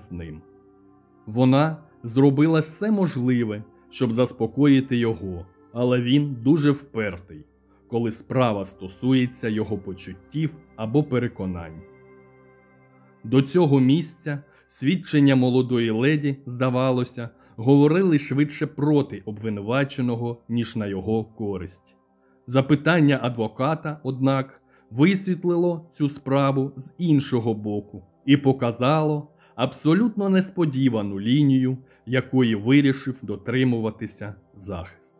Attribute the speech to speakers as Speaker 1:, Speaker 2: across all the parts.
Speaker 1: з ним. Вона зробила все можливе, щоб заспокоїти його, але він дуже впертий, коли справа стосується його почуттів або переконань. До цього місця свідчення молодої леді, здавалося, говорили швидше проти обвинуваченого, ніж на його користь. Запитання адвоката, однак, висвітлило цю справу з іншого боку і показало абсолютно несподівану лінію, якої вирішив дотримуватися захист.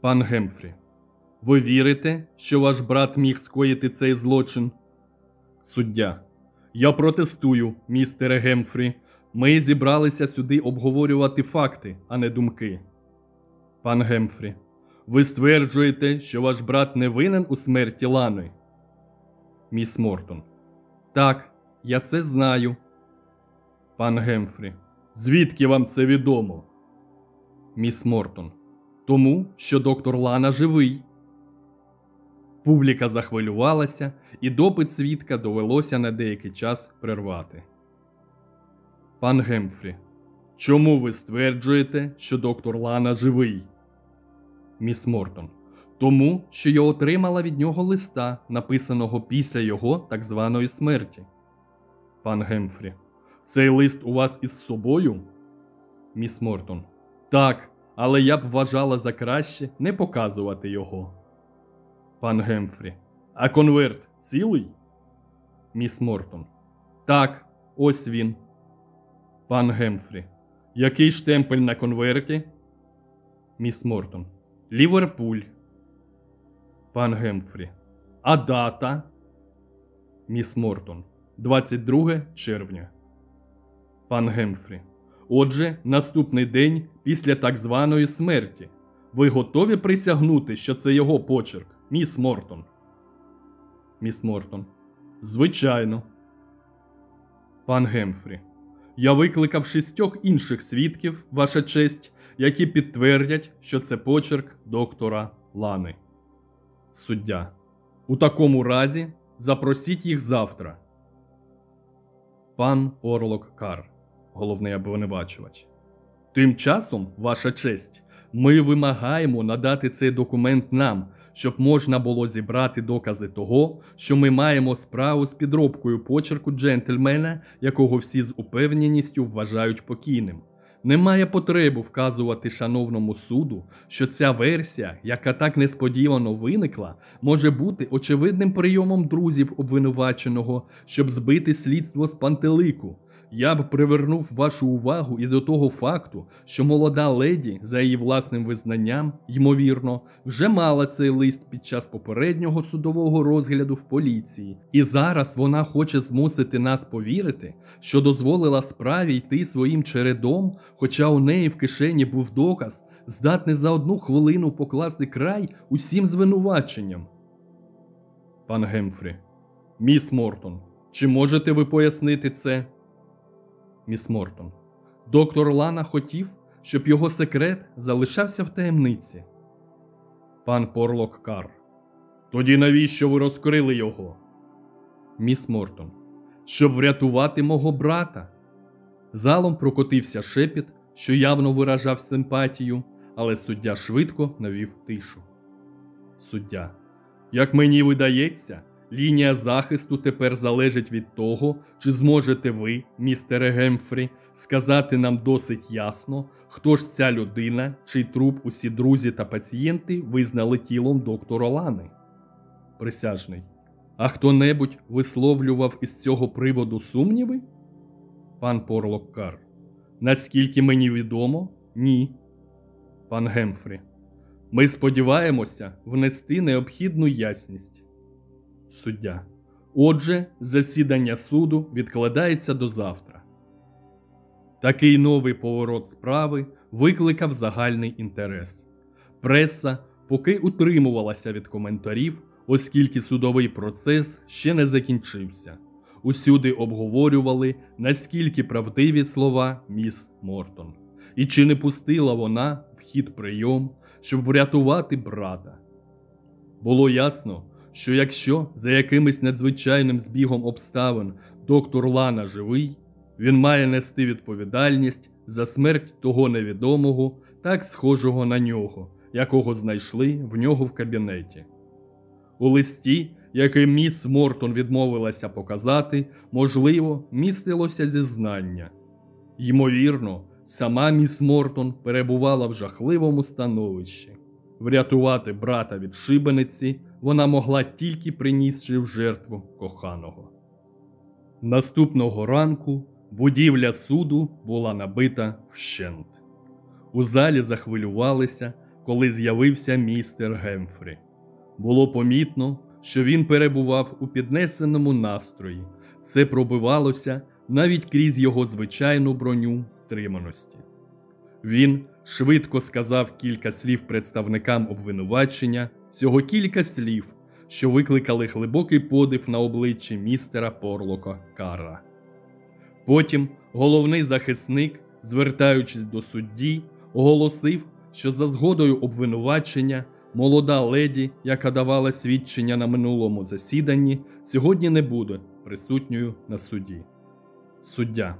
Speaker 1: Пан Гемфрі, ви вірите, що ваш брат міг скоїти цей злочин? Суддя. Я протестую, містере Гемфрі. Ми зібралися сюди обговорювати факти, а не думки. Пан Гемфрі, ви стверджуєте, що ваш брат не винен у смерті Лани? Міс Мортон. Так, я це знаю. Пан Гемфрі. Звідки вам це відомо? Міс Мортон. Тому, що доктор Лана живий. Публіка захвилювалася, і допит свідка довелося на деякий час прервати. Пан Гемфрі. Чому ви стверджуєте, що доктор Лана живий? Міс Мортон. Тому, що я отримала від нього листа, написаного після його так званої смерті. Пан Гемфрі. Цей лист у вас із собою? Міс Мортон. Так, але я б вважала за краще не показувати його. Пан Гемфрі. А конверт цілий? Міс Мортон. Так, ось він. Пан Гемфрі. Який штемпель на конверті? Міс Мортон. Ліверпуль. Пан Гемфрі. А дата? Міс Мортон. 22 червня. Пан Гемфрі. Отже, наступний день після так званої смерті. Ви готові присягнути, що це його почерк, міс Мортон? Міс Мортон. Звичайно. Пан Гемфрі. Я викликав шістьох інших свідків, ваша честь, які підтвердять, що це почерк доктора Лани. Суддя. У такому разі запросіть їх завтра. Пан Орлок Кар, головний обвинувачувач. Тим часом, ваша честь, ми вимагаємо надати цей документ нам, щоб можна було зібрати докази того, що ми маємо справу з підробкою почерку джентльмена, якого всі з упевненістю вважають покійним. Немає потреби вказувати шановному суду, що ця версія, яка так несподівано виникла, може бути очевидним прийомом друзів обвинуваченого, щоб збити слідство з пантелику. Я б привернув вашу увагу і до того факту, що молода леді, за її власним визнанням, ймовірно, вже мала цей лист під час попереднього судового розгляду в поліції, і зараз вона хоче змусити нас повірити, що дозволила справі йти своїм чередом, хоча у неї в кишені був доказ, здатний за одну хвилину покласти край усім звинуваченням. Пан Гемфрі, міс Мортон, чи можете ви пояснити це? Міс Мортон. Доктор Лана хотів, щоб його секрет залишався в таємниці. Пан Порлок Кар. Тоді навіщо ви розкрили його? Міс Мортон. Щоб врятувати мого брата. Залом прокотився шепіт, що явно виражав симпатію, але суддя швидко навів тишу. Суддя. Як мені видається, лінія захисту тепер залежить від того, чи зможете ви, містере Гемфрі, сказати нам досить ясно, хто ж ця людина, чий труп усі друзі та пацієнти визнали тілом доктора Лани. Присяжний. А хто-небудь висловлював із цього приводу сумніви? Пан Порлок Кар. Наскільки мені відомо, ні. Пан Гемфрі. Ми сподіваємося внести необхідну ясність. Суддя. Отже, засідання суду відкладається до завтра. Такий новий поворот справи викликав загальний інтерес. Преса поки утримувалася від коментарів, оскільки судовий процес ще не закінчився. Усюди обговорювали, наскільки правдиві слова міс Мортон, і чи не пустила вона в хід прийом, щоб врятувати брата. Було ясно, що якщо за якимось надзвичайним збігом обставин доктор Лана живий, Він має нести відповідальність за смерть того невідомого, так схожого на нього, якого знайшли в нього в кабінеті. У листі, який міс Мортон відмовилася показати, можливо, містилося зізнання. Ймовірно, сама міс Мортон перебувала в жахливому становищі. Врятувати брата від шибениці вона могла тільки принісши в жертву коханого. Наступного ранку будівля суду була набита вщент. У залі захвилювалися, коли з'явився містер Гемфрі. Було помітно, що він перебував у піднесеному настрої, це пробивалося навіть крізь його звичайну броню стриманості. Він швидко сказав кілька слів представникам обвинувачення, всього кілька слів, що викликали глибокий подив на обличчі містера Порлока Карра. Потім головний захисник, звертаючись до судді, оголосив, що за згодою обвинувачення молода леді, яка давала свідчення на минулому засіданні, сьогодні не буде присутньою на суді. Суддя.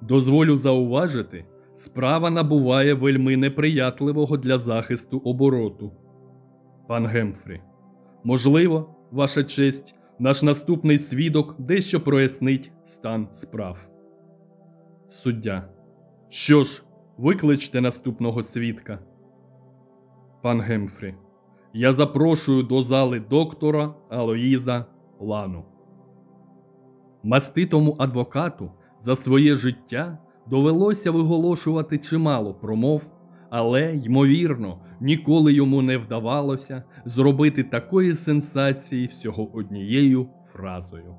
Speaker 1: Дозволю зауважити, справа набуває вельми неприятливого для захисту обороту. Пан Гемфрі. Можливо, ваша честь, наш наступний свідок дещо прояснить стан справ. Суддя. Що ж, викличте наступного свідка. Пан Гемфрі. Я запрошую до зали доктора Алоїза Лану. Маститому адвокату за своє життя довелося виголошувати чимало промов, але, ймовірно, ніколи йому не вдавалося зробити такої сенсації всього однією фразою.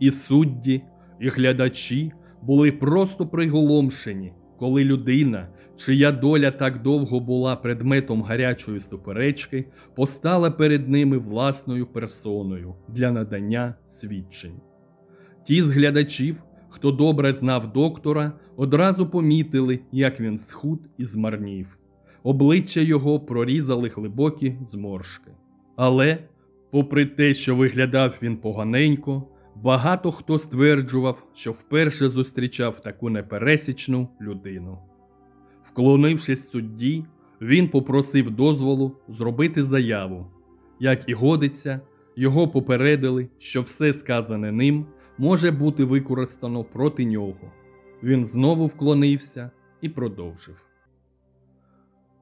Speaker 1: І судді, і глядачі були просто приголомшені, коли людина, чия доля так довго була предметом гарячої суперечки, постала перед ними власною персоною для надання свідчень. Ті з глядачів, хто добре знав доктора, одразу помітили, як він схуд і змарнів. Обличчя його прорізали глибокі зморшки. Але, попри те, що виглядав він поганенько, багато хто стверджував, що вперше зустрічав таку непересічну людину. Вклонившись судді, він попросив дозволу зробити заяву. Як і годиться, його попередили, що все сказане ним може бути використано проти нього. Він знову вклонився і продовжив.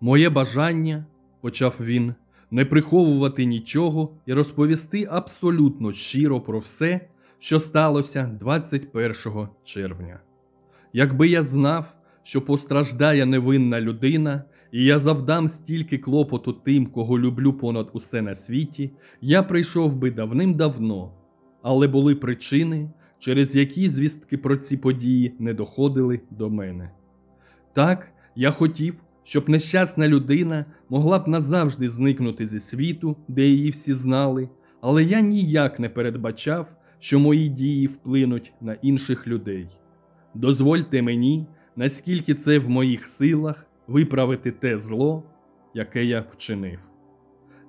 Speaker 1: Моє бажання, почав він, не приховувати нічого і розповісти абсолютно щиро про все, що сталося 21 червня. Якби я знав, що постраждає невинна людина, і я завдам стільки клопоту тим, кого люблю понад усе на світі, я прийшов би давним-давно, але були причини, через які звістки про ці події не доходили до мене. Так, я хотів, щоб нещасна людина могла б назавжди зникнути зі світу, де її всі знали, але я ніяк не передбачав, що мої дії вплинуть на інших людей. Дозвольте мені, наскільки це в моїх силах, виправити те зло, яке я вчинив.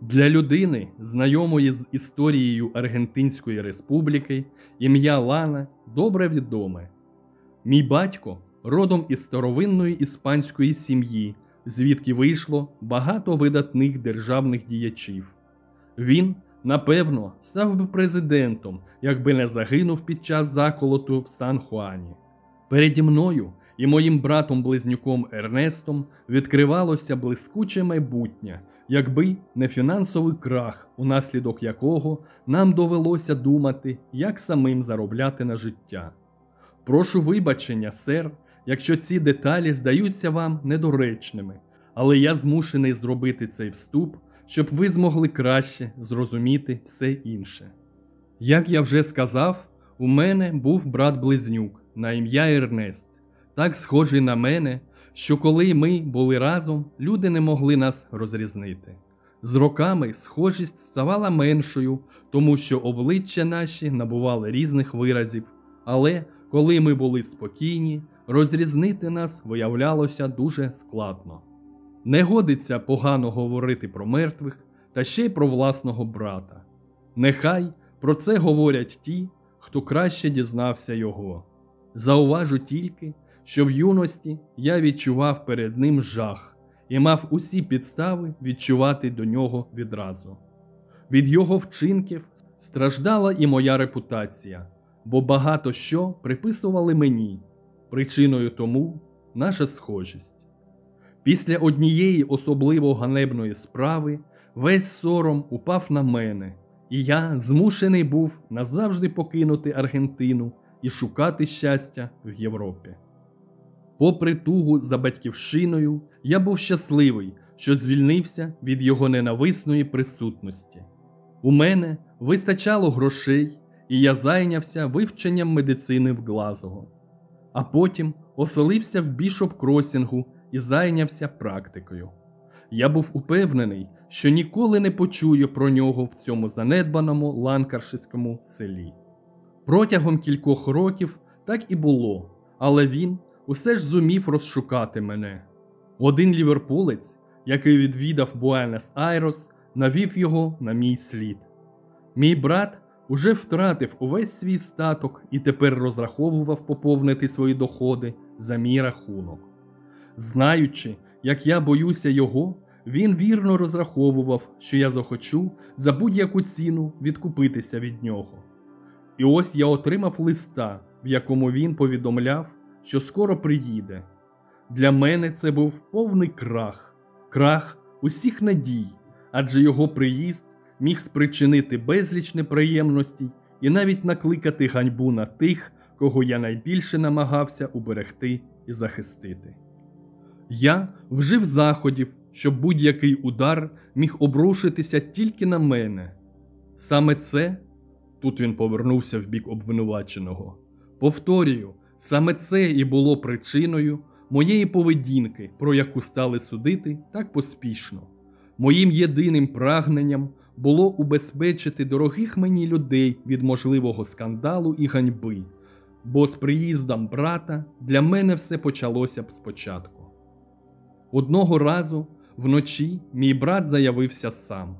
Speaker 1: Для людини, знайомої з історією Аргентинської Республіки, ім'я Лана добре відоме. Мій батько родом із старовинної іспанської сім'ї, звідки вийшло багато видатних державних діячів. Він, напевно, став би президентом, якби не загинув під час заколоту в Сан Хуані. Переді мною і моїм братом-близнюком Ернестом відкривалося блискуче майбутнє, якби не фінансовий крах, унаслідок якого нам довелося думати, як самим заробляти на життя. Прошу вибачення, сер, якщо ці деталі здаються вам недоречними, але я змушений зробити цей вступ, щоб ви змогли краще зрозуміти все інше. Як я вже сказав, у мене був брат-близнюк на ім'я Ернест, так схожий на мене, що коли ми були разом, люди не могли нас розрізнити. З роками схожість ставала меншою, тому що обличчя наші набували різних виразів, але коли ми були спокійні, розрізнити нас виявлялося дуже складно. Не годиться погано говорити про мертвих та ще й про власного брата. Нехай про це говорять ті, хто краще дізнався його. Зауважу тільки, що в юності я відчував перед ним жах і мав усі підстави відчувати до нього відразу. Від його вчинків страждала і моя репутація, бо багато що приписували мені, причиною тому наша схожість. Після однієї особливо ганебної справи весь сором упав на мене, і я змушений був назавжди покинути Аргентину і шукати щастя в Європі. Попри тугу за батьківщиною, я був щасливий, що звільнився від його ненависної присутності. У мене вистачало грошей, і я зайнявся вивченням медицини в Глазго, а потім оселився в бішоп кросінгу і зайнявся практикою. Я був упевнений, що ніколи не почую про нього в цьому занедбаному ланкаршицькому селі. Протягом кількох років так і було, але він усе ж зумів розшукати мене. Один ліверпулець, який відвідав Буенес Айрос, навів його на мій слід. Мій брат уже втратив увесь свій статок і тепер розраховував поповнити свої доходи за мій рахунок. Знаючи, як я боюся його, він вірно розраховував, що я захочу за будь-яку ціну відкупитися від нього. І ось я отримав листа, в якому він повідомляв, що скоро приїде. Для мене це був повний крах, крах усіх надій, адже його приїзд міг спричинити безліч неприємностей і навіть накликати ганьбу на тих, кого я найбільше намагався уберегти і захистити. Я вжив заходів, щоб будь-який удар міг обрушитися тільки на мене. Саме це, тут він повернувся в бік обвинуваченого. Повторюю, саме це і було причиною моєї поведінки, про яку стали судити так поспішно. Моїм єдиним прагненням було убезпечити дорогих мені людей від можливого скандалу і ганьби, бо з приїздом брата для мене все почалося б спочатку. Одного разу вночі мій брат заявився сам.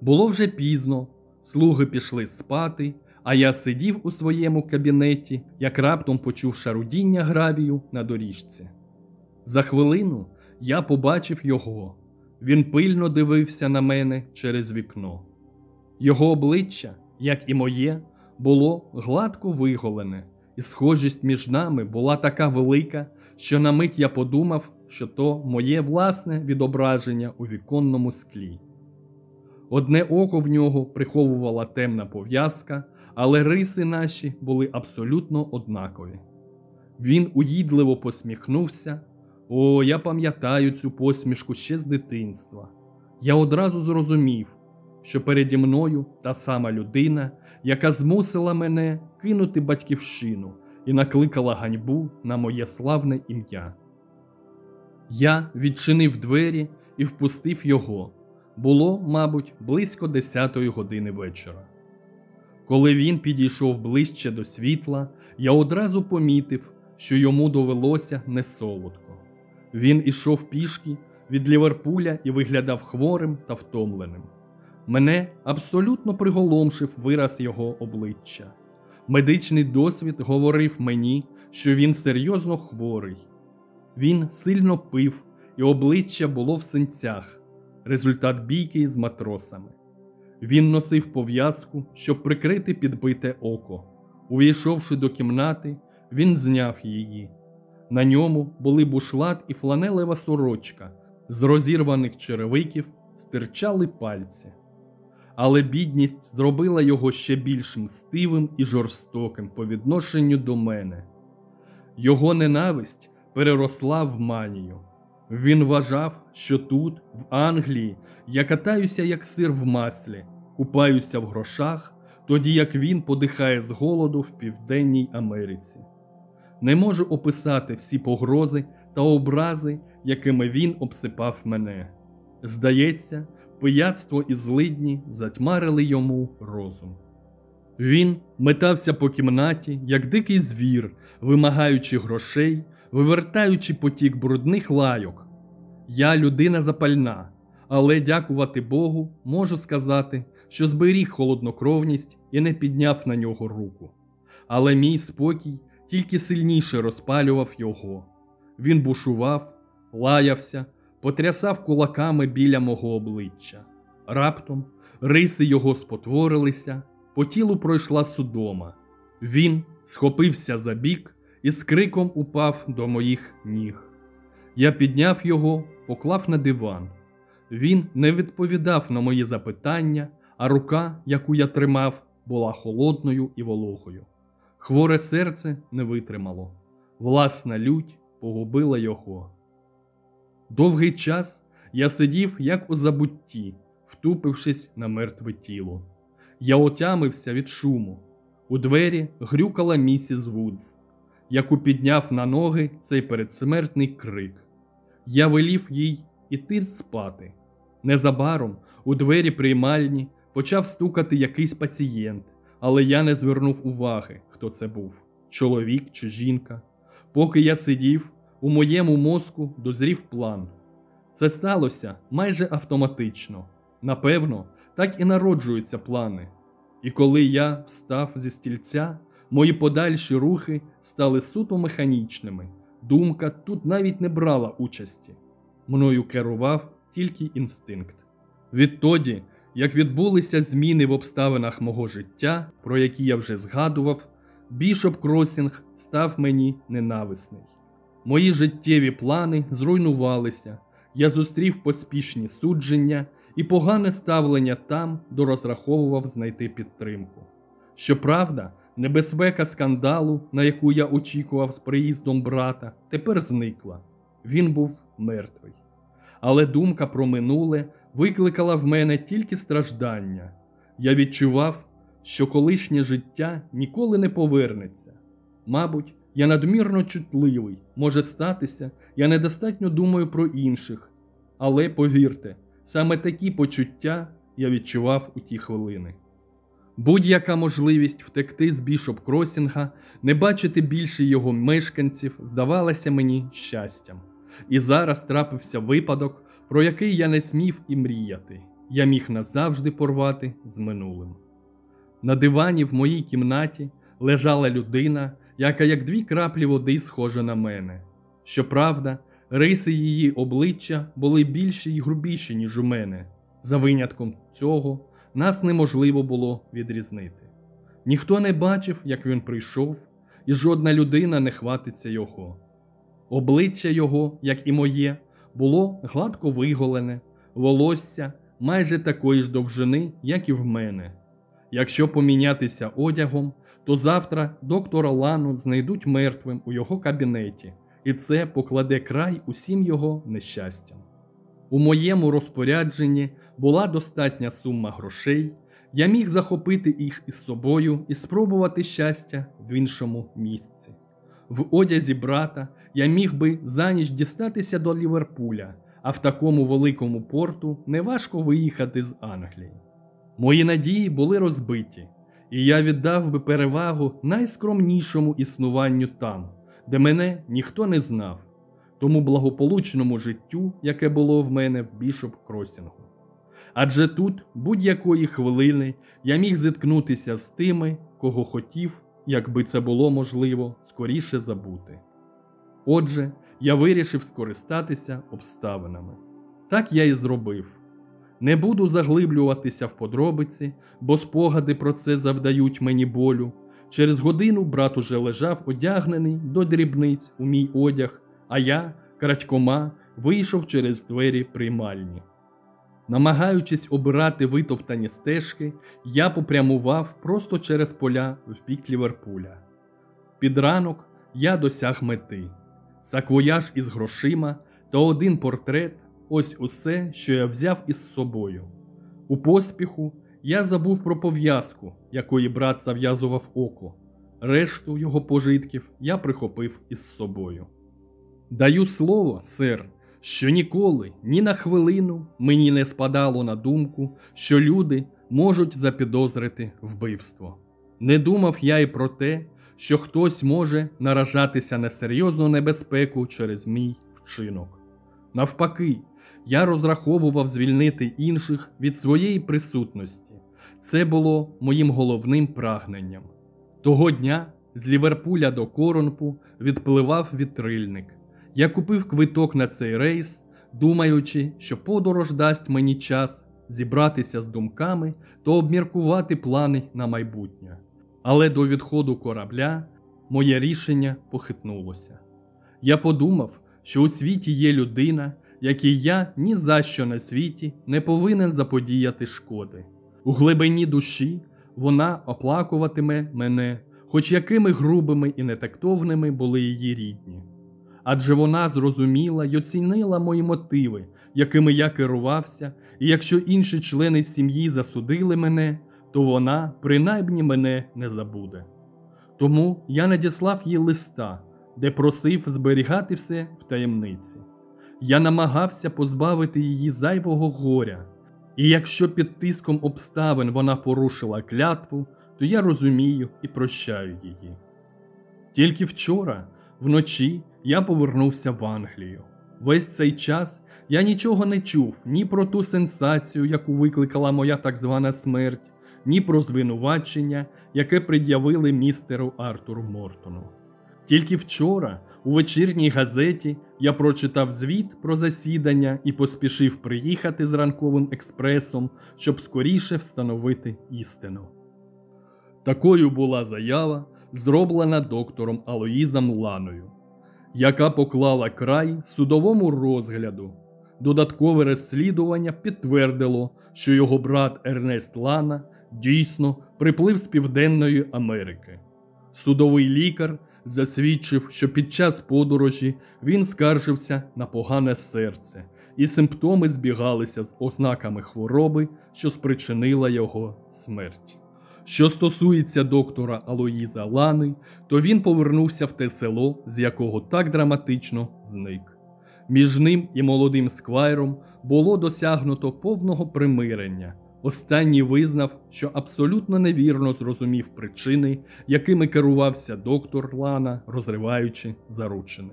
Speaker 1: Було вже пізно, слуги пішли спати, а я сидів у своєму кабінеті, як раптом почув шарудіння гравію на доріжці. За хвилину я побачив його. Він пильно дивився на мене через вікно. Його обличчя, як і моє, було гладко виголене, і схожість між нами була така велика, що на мить я подумав, що то моє власне відображення у віконному склі. Одне око в нього приховувала темна пов'язка, але риси наші були абсолютно однакові. Він уїдливо посміхнувся. О, я пам'ятаю цю посмішку ще з дитинства. Я одразу зрозумів, що переді мною та сама людина, яка змусила мене кинути батьківщину і накликала ганьбу на моє славне ім'я. Я відчинив двері і впустив його. Було, мабуть, близько десятої години вечора. Коли він підійшов ближче до світла, я одразу помітив, що йому довелося не солодко. Він ішов пішки від Ліверпуля і виглядав хворим та втомленим. Мене абсолютно приголомшив вираз його обличчя. Медичний досвід говорив мені, що він серйозно хворий. Він сильно пив, і обличчя було в синцях, результат бійки з матросами. Він носив пов'язку, щоб прикрити підбите око. Увійшовши до кімнати, він зняв її. На ньому були бушлат і фланелева сорочка, з розірваних черевиків стирчали пальці. Але бідність зробила його ще більш мстивим і жорстоким по відношенню до мене. Його ненависть переросла в манію. Він вважав, що тут, в Англії, я катаюся як сир в маслі, купаюся в грошах, тоді як він подихає з голоду в Південній Америці. Не можу описати всі погрози та образи, якими він обсипав мене. Здається, пияцтво і злидні затьмарили йому розум. Він метався по кімнаті, як дикий звір, вимагаючи грошей, вивертаючи потік брудних лайок. Я людина запальна, але, дякувати Богу, можу сказати, що зберіг холоднокровність і не підняв на нього руку. Але мій спокій тільки сильніше розпалював його. Він бушував, лаявся, потрясав кулаками біля мого обличчя. Раптом риси його спотворилися, по тілу пройшла судома. Він схопився за бік і з криком упав до моїх ніг. Я підняв його, поклав на диван. Він не відповідав на мої запитання, а рука, яку я тримав, була холодною і вологою. Хворе серце не витримало, власна лють погубила його. Довгий час я сидів, як у забутті, втупившись на мертве тіло. Я отямився від шуму. У двері грюкала місіс Вудс, яку підняв на ноги цей передсмертний крик. Я велів їй іти спати. Незабаром у двері приймальні почав стукати якийсь пацієнт, але я не звернув уваги, хто це був чоловік чи жінка. Поки я сидів, у моєму мозку дозрів план. Це сталося майже автоматично. Напевно, так і народжуються плани. І коли я встав зі стільця, мої подальші рухи стали суто механічними. Думка тут навіть не брала участі. Мною керував тільки інстинкт. Відтоді, як відбулися зміни в обставинах мого життя, про які я вже згадував, бішоп Кросінг став мені ненависний. Мої життєві плани зруйнувалися, я зустрів поспішні судження і погане ставлення там, де розраховував знайти підтримку. Щоправда, небезпека скандалу, на яку я очікував з приїздом брата, тепер зникла. Він був мертвий. Але думка про минуле викликала в мене тільки страждання. Я відчував, що колишнє життя ніколи не повернеться. Мабуть, я надмірно чутливий, може статися, я недостатньо думаю про інших. Але повірте, саме такі почуття я відчував у ті хвилини. Будь-яка можливість втекти з бішоп Кросінга, не бачити більше його мешканців, здавалася мені щастям. І зараз трапився випадок, про який я не смів і мріяти. Я міг назавжди порвати з минулим. На дивані в моїй кімнаті лежала людина, яка як дві краплі води схожа на мене. Щоправда, риси її обличчя були більші й грубіші, ніж у мене. За винятком цього нас неможливо було відрізнити. Ніхто не бачив, як він прийшов, і жодна людина не хватиться його. Обличчя його, як і моє, було гладко виголене, волосся майже такої ж довжини, як і в мене. Якщо помінятися одягом, то завтра доктора Лану знайдуть мертвим у його кабінеті, і це покладе край усім його нещастям. У моєму розпорядженні була достатня сума грошей, я міг захопити їх із собою і спробувати щастя в іншому місці. В одязі брата я міг би за ніч дістатися до Ліверпуля, а в такому великому порту неважко виїхати з Англії. Мої надії були розбиті, і я віддав би перевагу найскромнішому існуванню там, де мене ніхто не знав, тому благополучному життю, яке було в мене в бішоп Кросінгу. Адже тут будь-якої хвилини я міг зіткнутися з тими, кого хотів, якби це було можливо, скоріше забути. Отже, я вирішив скористатися обставинами. Так я і зробив. Не буду заглиблюватися в подробиці, бо спогади про це завдають мені болю. Через годину брат уже лежав одягнений до дрібниць у мій одяг, а я, крадькома, вийшов через двері приймальні. Намагаючись обирати витоптані стежки, я попрямував просто через поля в бік Ліверпуля. Під ранок я досяг мети, саквояж із грошима та один портрет ось усе, що я взяв із собою. У поспіху я забув про пов'язку, якої брат зав'язував око. Решту його пожитків я прихопив із собою. Даю слово, сер, що ніколи, ні на хвилину мені не спадало на думку, що люди можуть запідозрити вбивство. Не думав я й про те, що хтось може наражатися на серйозну небезпеку через мій вчинок. Навпаки, я розраховував звільнити інших від своєї присутності. Це було моїм головним прагненням. Того дня з Ліверпуля до Коронпу відпливав вітрильник. Я купив квиток на цей рейс, думаючи, що подорож дасть мені час зібратися з думками та обміркувати плани на майбутнє. Але до відходу корабля моє рішення похитнулося. Я подумав, що у світі є людина, якій я ні за що на світі не повинен заподіяти шкоди. У глибині душі вона оплакуватиме мене, хоч якими грубими і нетактовними були її рідні. Адже вона зрозуміла й оцінила мої мотиви, якими я керувався, і якщо інші члени сім'ї засудили мене, то вона принаймні мене не забуде. Тому я надіслав їй листа, де просив зберігати все в таємниці. Я намагався позбавити її зайвого горя, і якщо під тиском обставин вона порушила клятву, то я розумію і прощаю її. Тільки вчора, вночі, я повернувся в Англію. Весь цей час я нічого не чув ні про ту сенсацію, яку викликала моя так звана смерть, ні про звинувачення, яке пред'явили містеру Артуру Мортону. Тільки вчора, у вечірній газеті, я прочитав звіт про засідання і поспішив приїхати з ранковим експресом, щоб скоріше встановити істину. Такою була заява, зроблена доктором Алоїзом Ланою, яка поклала край судовому розгляду. Додаткове розслідування підтвердило, що його брат Ернест Лана дійсно приплив з Південної Америки. Судовий лікар засвідчив, що під час подорожі він скаржився на погане серце, і симптоми збігалися з ознаками хвороби, що спричинила його смерть. Що стосується доктора Алоїза Лани, то він повернувся в те село, з якого так драматично зник. Між ним і молодим сквайром було досягнуто повного примирення. Останній визнав, що абсолютно невірно зрозумів причини, якими керувався доктор Лана, розриваючи заручини.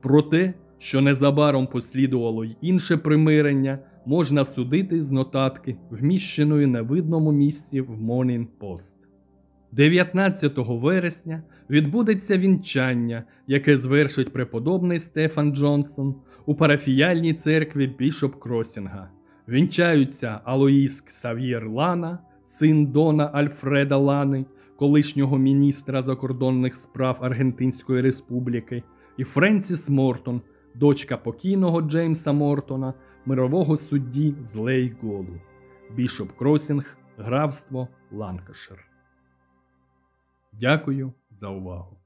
Speaker 1: Про те, що незабаром послідувало й інше примирення, можна судити з нотатки, вміщеної на видному місці в Morning Post. 19 вересня відбудеться вінчання, яке звершить преподобний Стефан Джонсон у парафіяльній церкві Бішоп Кросінга. Вінчаються Алоїс Ксав'єр Лана, син Дона Альфреда Лани, колишнього міністра закордонних справ Аргентинської Республіки, і Френсіс Мортон, дочка покійного Джеймса Мортона, мирового судді з Лейголу, Бішоп Кросінг, графство Ланкашир. Дякую за увагу.